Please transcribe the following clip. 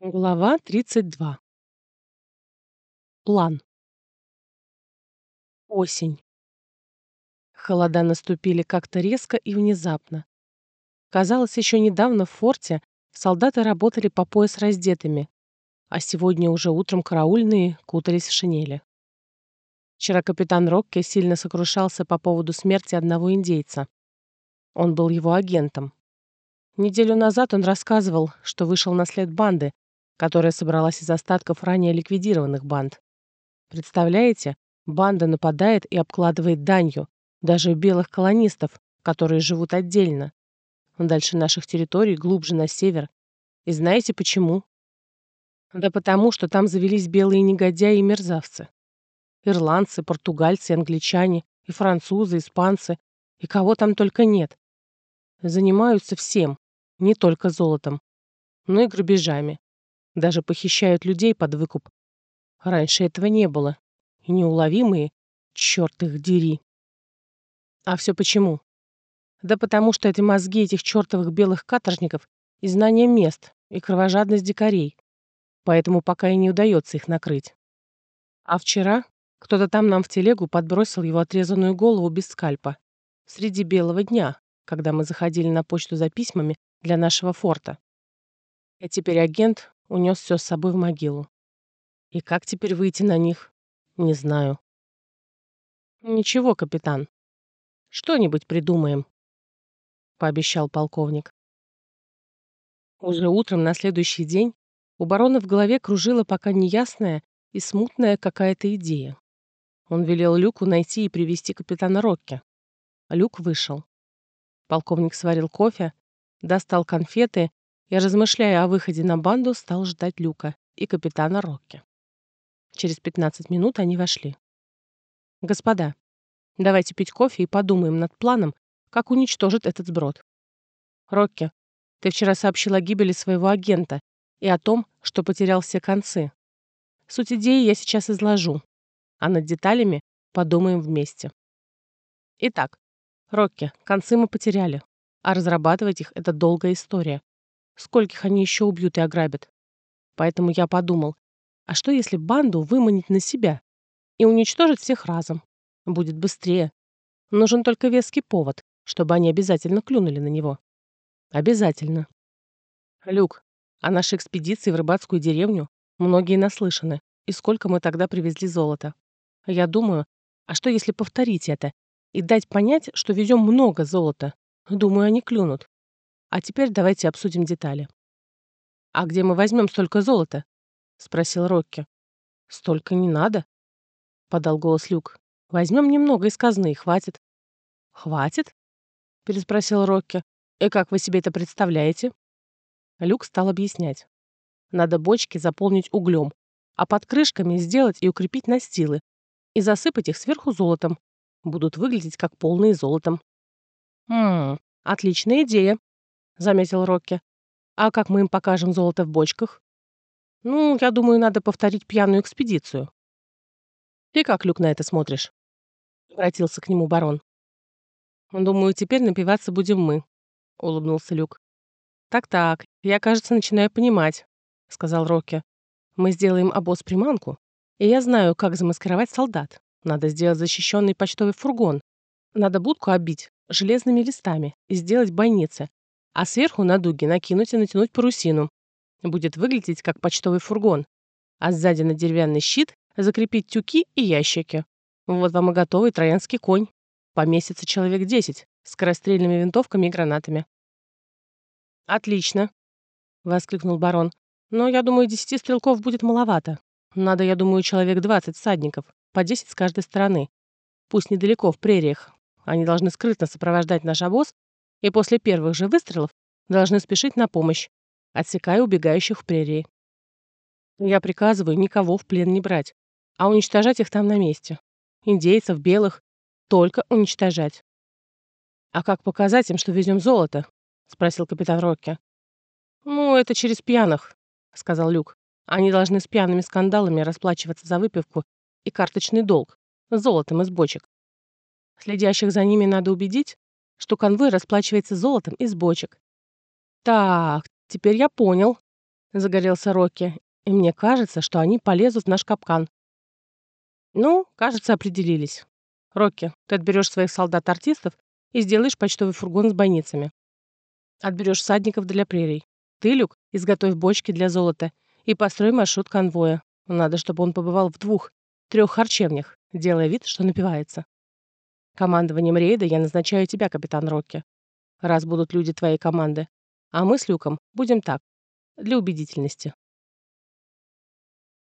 Глава 32. План. Осень. Холода наступили как-то резко и внезапно. Казалось, еще недавно в форте солдаты работали по пояс раздетыми, а сегодня уже утром караульные кутались в шинели. Вчера капитан Рокке сильно сокрушался по поводу смерти одного индейца. Он был его агентом. Неделю назад он рассказывал, что вышел на след банды, которая собралась из остатков ранее ликвидированных банд. Представляете, банда нападает и обкладывает данью, даже белых колонистов, которые живут отдельно. Дальше наших территорий, глубже на север. И знаете почему? Да потому, что там завелись белые негодяи и мерзавцы. Ирландцы, португальцы, англичане, и французы, испанцы, и кого там только нет. Занимаются всем, не только золотом, но и грабежами. Даже похищают людей под выкуп. Раньше этого не было. И неуловимые, черт их дери. А все почему? Да потому что это мозги этих чертовых белых каторжников и знание мест, и кровожадность дикарей. Поэтому пока и не удается их накрыть. А вчера кто-то там нам в телегу подбросил его отрезанную голову без скальпа. Среди белого дня, когда мы заходили на почту за письмами для нашего форта. И теперь агент унес все с собой в могилу. И как теперь выйти на них? Не знаю. Ничего, капитан. Что-нибудь придумаем, пообещал полковник. Уже утром на следующий день у барона в голове кружила пока неясная и смутная какая-то идея. Он велел Люку найти и привести капитана Рокки. Люк вышел. Полковник сварил кофе, достал конфеты и, размышляя о выходе на банду, стал ждать Люка и капитана Рокки. Через 15 минут они вошли. «Господа, давайте пить кофе и подумаем над планом, как уничтожить этот сброд. Рокки, ты вчера сообщил о гибели своего агента и о том, что потерял все концы. Суть идеи я сейчас изложу, а над деталями подумаем вместе. Итак, Рокки, концы мы потеряли, а разрабатывать их — это долгая история. Скольких они еще убьют и ограбят. Поэтому я подумал, а что если банду выманить на себя и уничтожить всех разом? Будет быстрее. Нужен только веский повод, чтобы они обязательно клюнули на него. Обязательно. Люк, о нашей экспедиции в рыбацкую деревню многие наслышаны, и сколько мы тогда привезли золота. Я думаю, а что если повторить это и дать понять, что везем много золота? Думаю, они клюнут. А теперь давайте обсудим детали. «А где мы возьмем столько золота?» — спросил Рокки. «Столько не надо», — подал голос Люк. «Возьмем немного из казны, хватит». «Хватит?» — переспросил Рокки. «И как вы себе это представляете?» Люк стал объяснять. «Надо бочки заполнить углем, а под крышками сделать и укрепить настилы и засыпать их сверху золотом. Будут выглядеть как полные золотом». «Ммм, отличная идея», заметил Рокки. «А как мы им покажем золото в бочках?» «Ну, я думаю, надо повторить пьяную экспедицию». «Ты как, Люк, на это смотришь?» Обратился к нему барон. «Думаю, теперь напиваться будем мы», — улыбнулся Люк. «Так-так, я, кажется, начинаю понимать», — сказал Рокки. «Мы сделаем обоз-приманку, и я знаю, как замаскировать солдат. Надо сделать защищенный почтовый фургон. Надо будку обить железными листами и сделать бойницы, а сверху на дуги накинуть и натянуть парусину. Будет выглядеть как почтовый фургон. А сзади на деревянный щит закрепить тюки и ящики. Вот вам и готовый троянский конь. Поместится человек 10 с скорострельными винтовками и гранатами. «Отлично!» — воскликнул барон. «Но я думаю, десяти стрелков будет маловато. Надо, я думаю, человек 20 всадников, по 10 с каждой стороны. Пусть недалеко, в прериях. Они должны скрытно сопровождать наш обоз и после первых же выстрелов должны спешить на помощь, отсекая убегающих в прерии. Я приказываю никого в плен не брать, а уничтожать их там на месте. Индейцев, белых, только уничтожать. «А как показать им, что везем золото?» — спросил капитан Рокки. «Ну, это через пьяных», — сказал Люк. «Они должны с пьяными скандалами расплачиваться за выпивку и карточный долг, золотом из бочек. Следящих за ними надо убедить, что конвой расплачивается золотом из бочек. Так, теперь я понял, Загорелся Рокки. И мне кажется, что они полезут в наш капкан. Ну, кажется, определились. Рокки, ты отберешь своих солдат-артистов и сделаешь почтовый фургон с бойницами. Отберешь всадников для прерий. Ты, Люк, изготовь бочки для золота и построй маршрут конвоя. Надо, чтобы он побывал в двух, трех харчевнях, делая вид, что напивается. Командованием рейда я назначаю тебя, капитан Рокки. Раз будут люди твоей команды. А мы с Люком будем так, для убедительности.